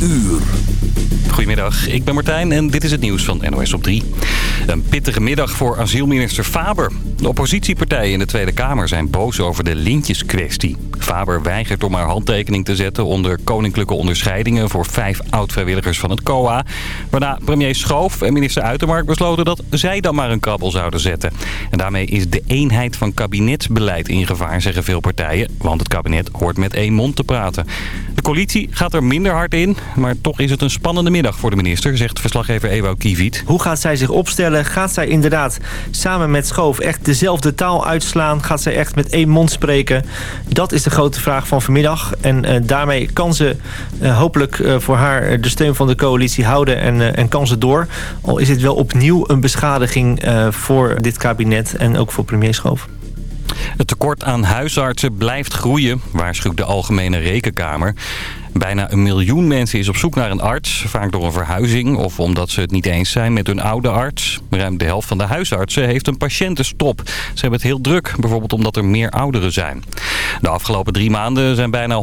uur. Goedemiddag, ik ben Martijn en dit is het nieuws van NOS op 3. Een pittige middag voor asielminister Faber. De oppositiepartijen in de Tweede Kamer zijn boos over de lintjeskwestie. Faber weigert om haar handtekening te zetten onder koninklijke onderscheidingen voor vijf oud-vrijwilligers van het COA. Waarna premier Schoof en minister Uitermark besloten dat zij dan maar een krabbel zouden zetten. En daarmee is de eenheid van kabinetsbeleid in gevaar, zeggen veel partijen. Want het kabinet hoort met één mond te praten. De coalitie gaat er minder hard in, maar toch is het een spannende middag voor de minister, zegt verslaggever Ewout Kiewiet. Hoe gaat zij zich opstellen? Gaat zij inderdaad samen met Schoof echt dezelfde taal uitslaan? Gaat zij echt met één mond spreken? Dat is de grote vraag van vanmiddag. En uh, daarmee kan ze uh, hopelijk uh, voor haar de steun van de coalitie houden en, en kan ze door. Al is het wel opnieuw een beschadiging voor dit kabinet en ook voor premier Schoof. Het tekort aan huisartsen blijft groeien, waarschuwt de Algemene Rekenkamer. Bijna een miljoen mensen is op zoek naar een arts. Vaak door een verhuizing of omdat ze het niet eens zijn met hun oude arts. Ruim de helft van de huisartsen heeft een patiëntenstop. Ze hebben het heel druk, bijvoorbeeld omdat er meer ouderen zijn. De afgelopen drie maanden zijn bijna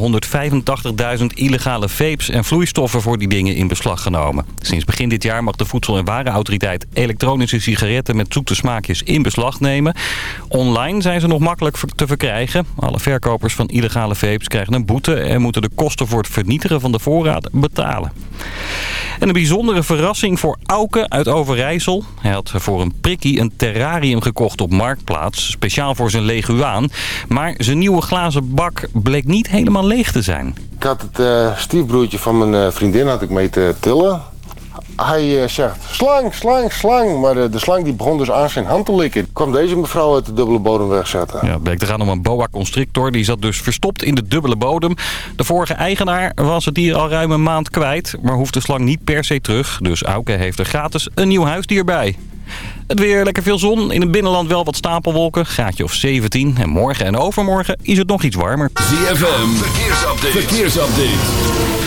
185.000 illegale vapes en vloeistoffen voor die dingen in beslag genomen. Sinds begin dit jaar mag de Voedsel- en Warenautoriteit elektronische sigaretten met zoete smaakjes in beslag nemen. Online zijn ze nog makkelijk te verkrijgen. Alle verkopers van illegale vapes krijgen een boete en moeten de kosten voor het vernietigen van de voorraad betalen. En een bijzondere verrassing voor Auke uit Overijssel. Hij had voor een prikkie een terrarium gekocht op Marktplaats. Speciaal voor zijn leguaan. Maar zijn nieuwe glazen bak bleek niet helemaal leeg te zijn. Ik had het uh, stiefbroertje van mijn uh, vriendin had ik mee te tillen. Hij uh, zegt slang, slang, slang. Maar de, de, slang die begon dus aan zijn hand te likken. Kwam deze mevrouw uit de dubbele bodem wegzetten. Ja, het bleek te gaan om een boa constrictor. Die zat dus verstopt in de dubbele bodem. De vorige eigenaar was het dier al ruim een maand kwijt. Maar hoeft de slang niet per se terug. Dus Auke heeft er gratis een nieuw huisdier bij. Het weer lekker veel zon. In het binnenland wel wat stapelwolken. Gaatje of 17. En morgen en overmorgen is het nog iets warmer. ZFM. Verkeersupdate. Verkeersupdate.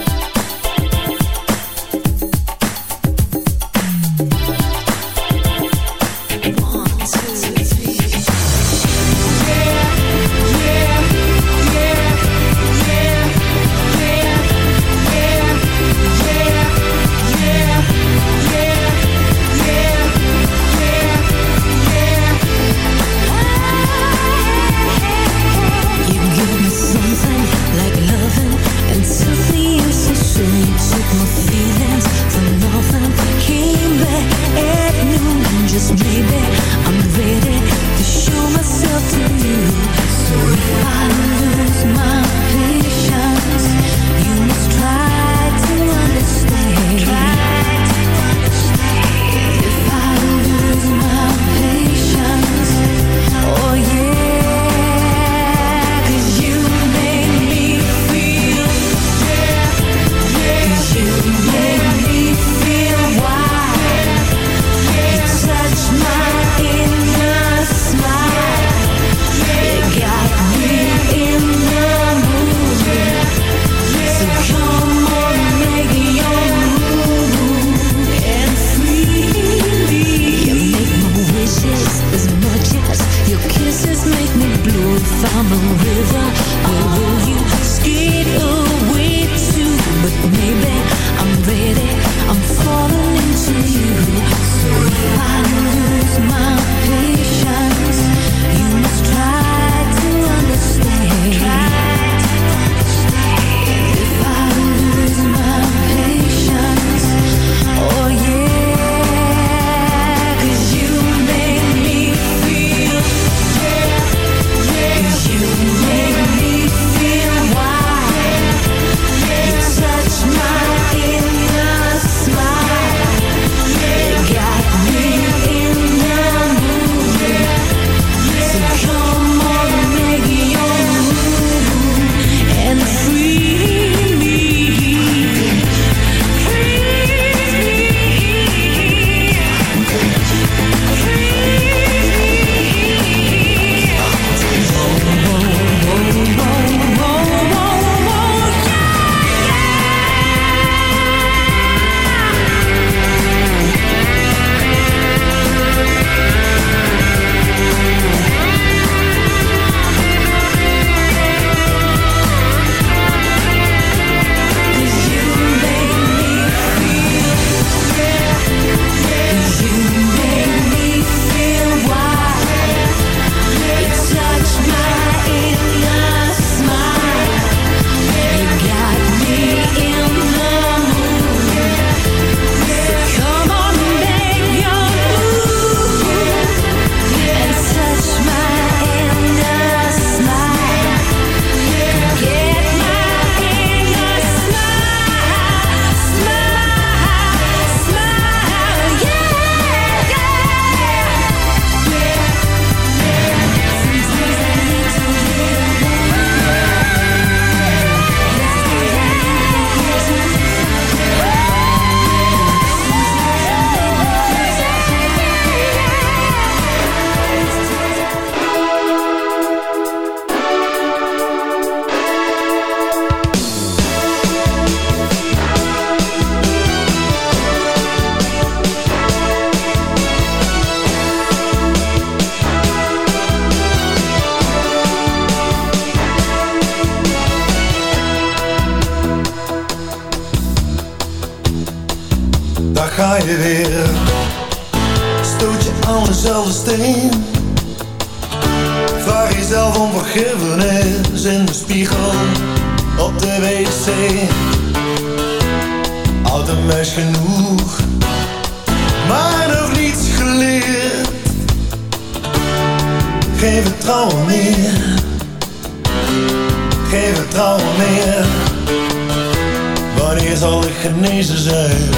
Wanneer zal ik genezen zijn?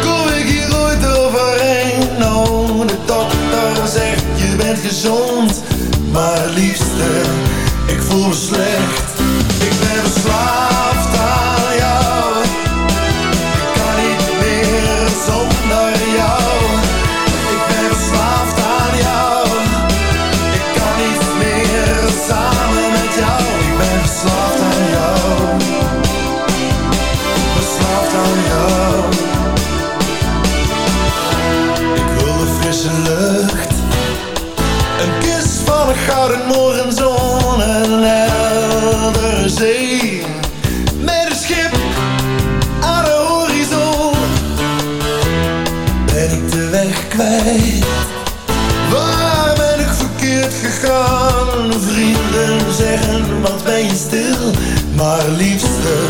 Kom ik hier ooit overheen? Nou, de dokter zegt je bent gezond Maar liefste, ik voel me slecht Ik ben verslaafd Met een schip aan de horizon ben ik de weg kwijt. Waar ben ik verkeerd gegaan? Vrienden zeggen, wat ben je stil, maar liefste.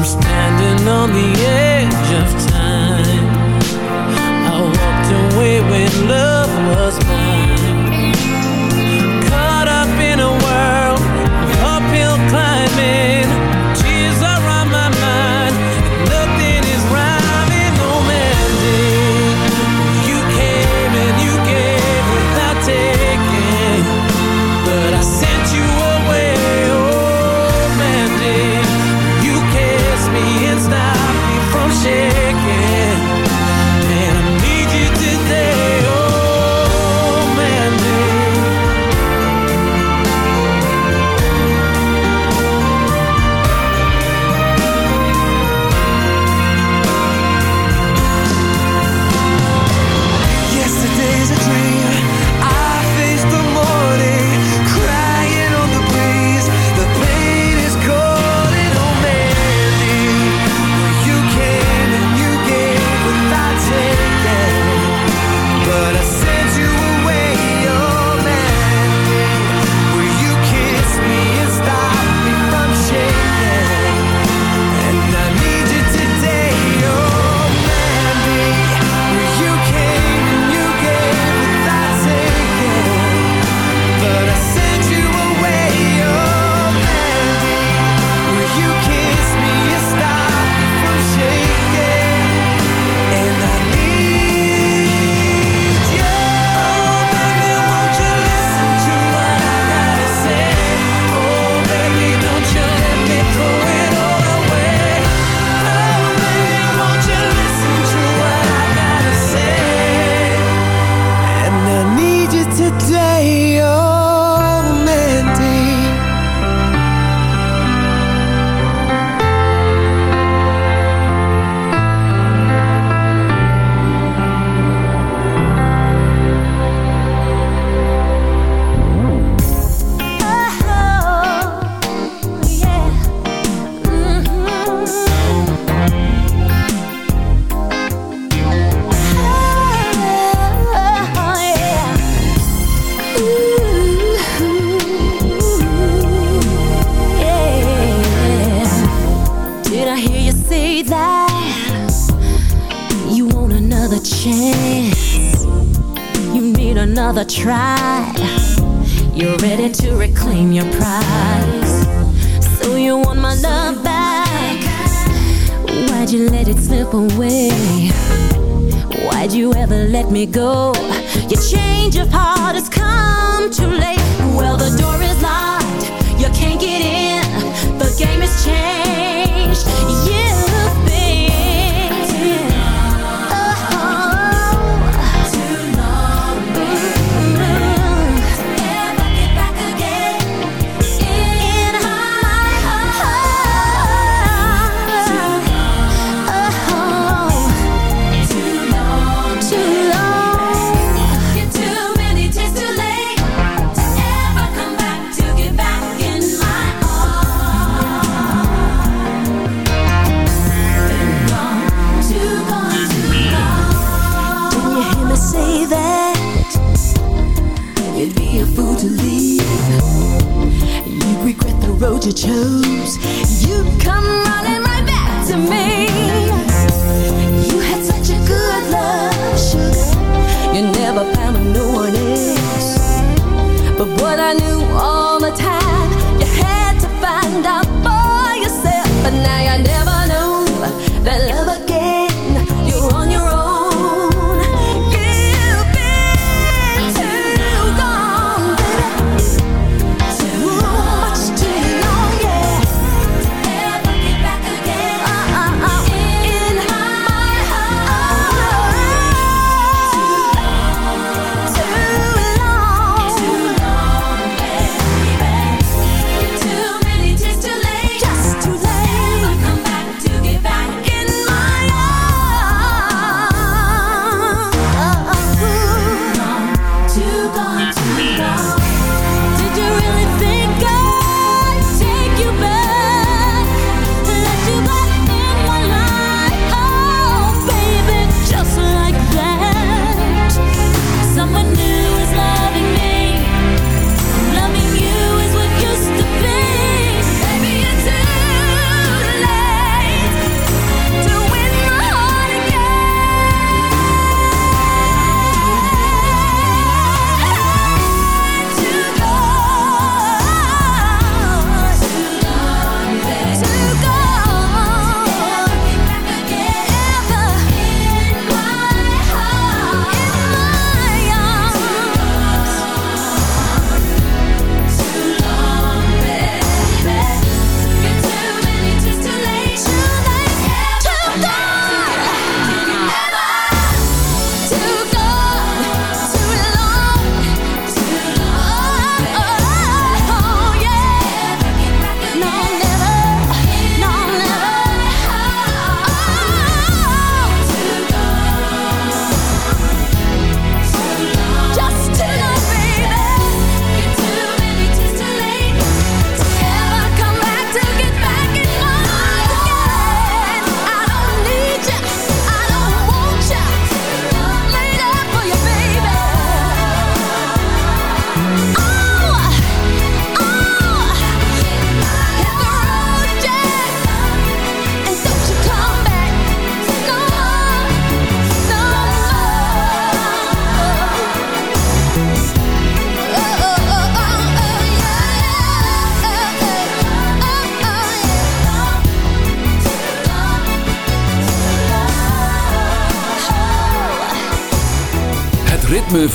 I'm standing on the edge of time. I walked away when love was mine.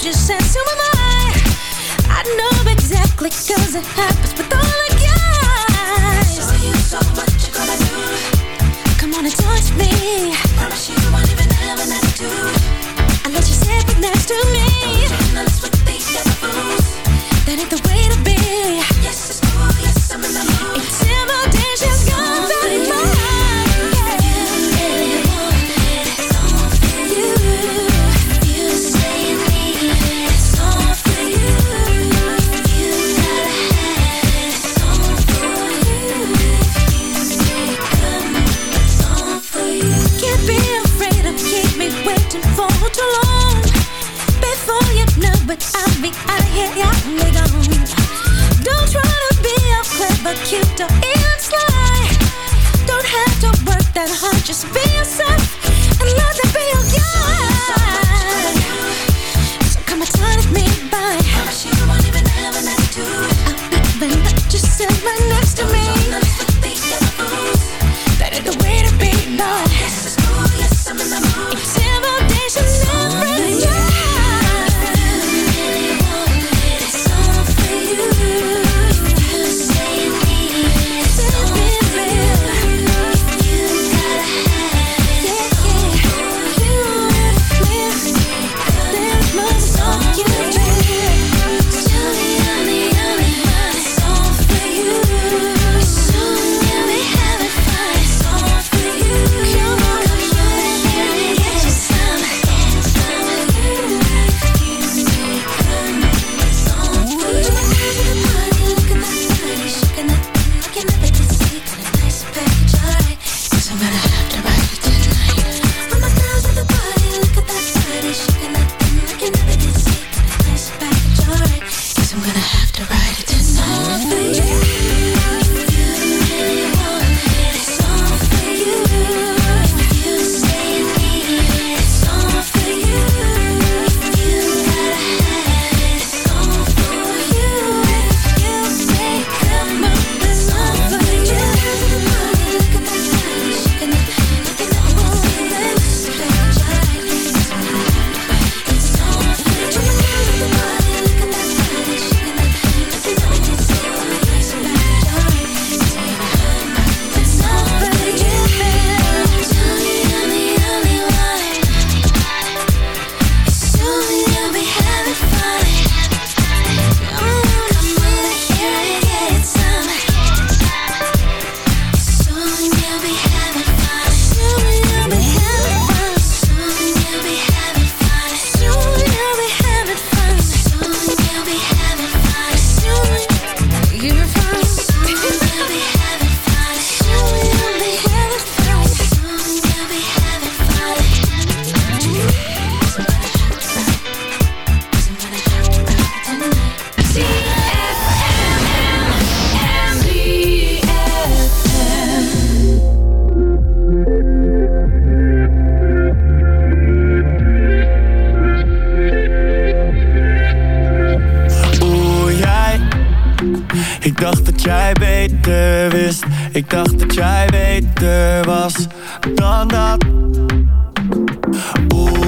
just says to my mind I know exactly cause it happens with all the guys. So you so what you gonna do. Come on and touch me. Promise you won't even have an attitude I let you sit next to me. Don't you notice what they said That ain't the way this feeling.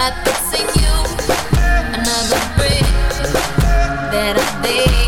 I fixing you another bridge that I made.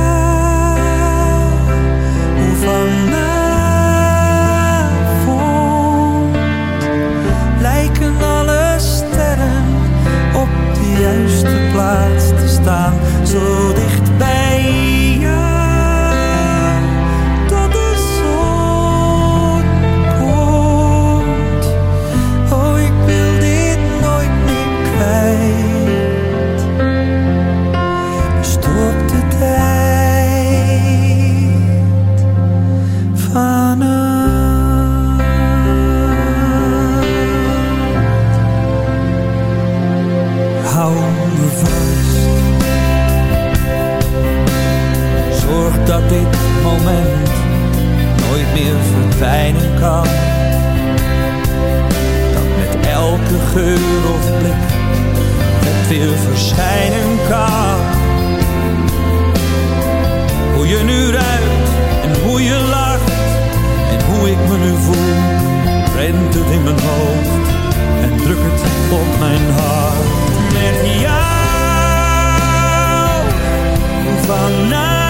挡住的。meer verdwijnen kan. Dat met elke geur of blik het weer verschijnen kan. Hoe je nu ruikt en hoe je lacht en hoe ik me nu voel, rent het in mijn hoofd en drukt het op mijn hart. Met jou vanavond.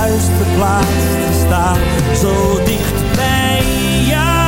juiste plaats te staan, zo dicht bij jou.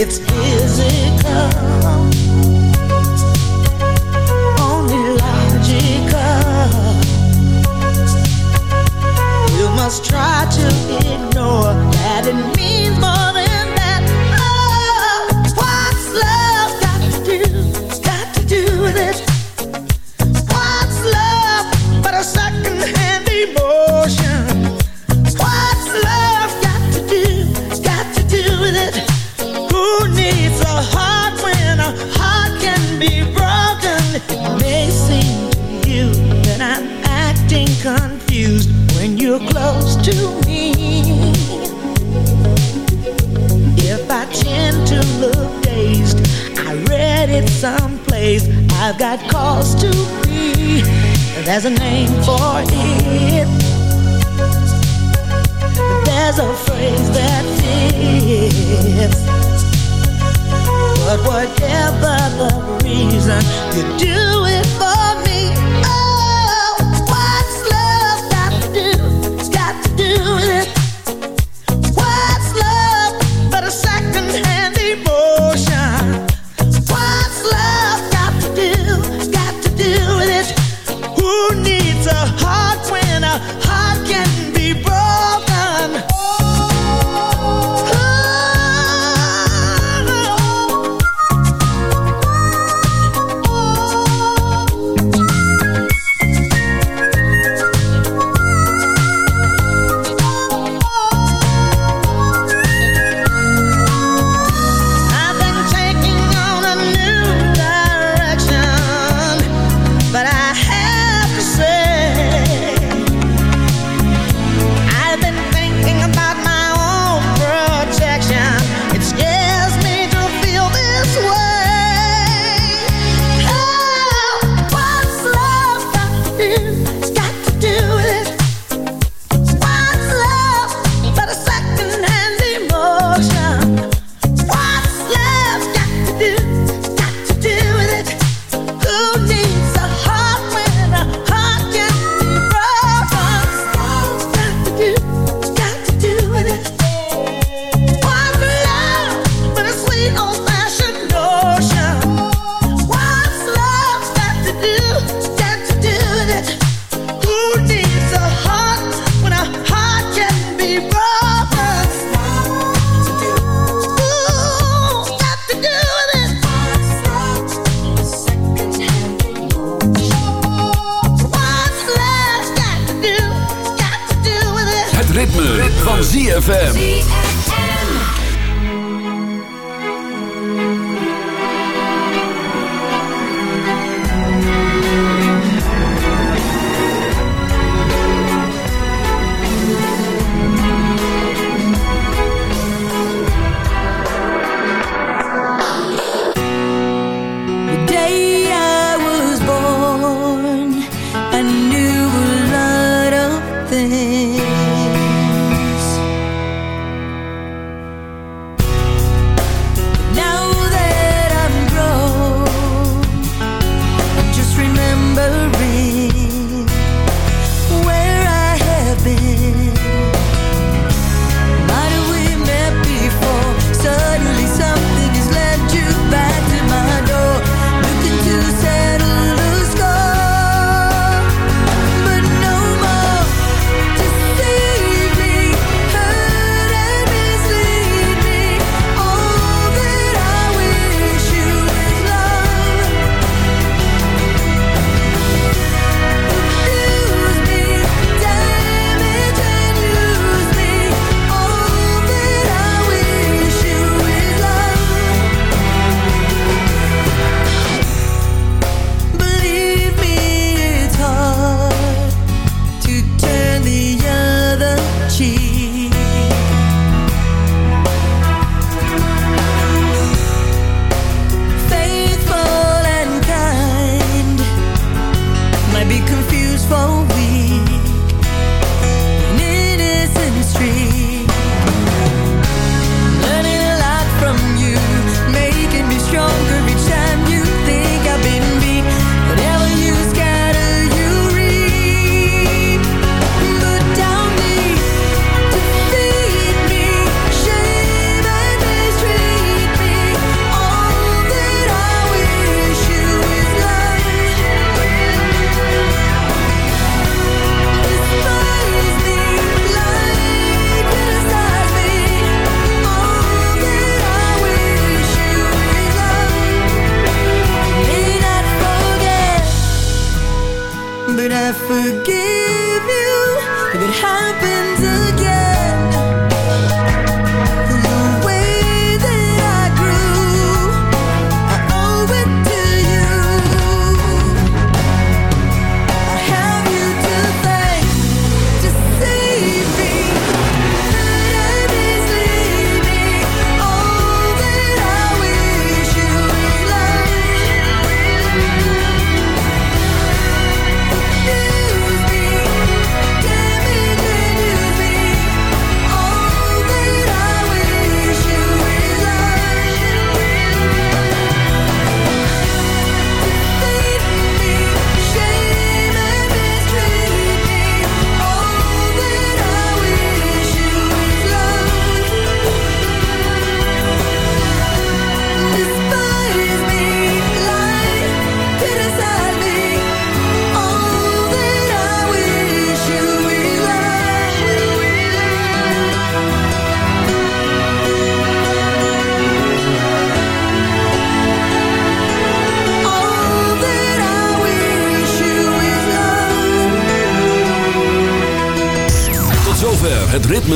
It's physical,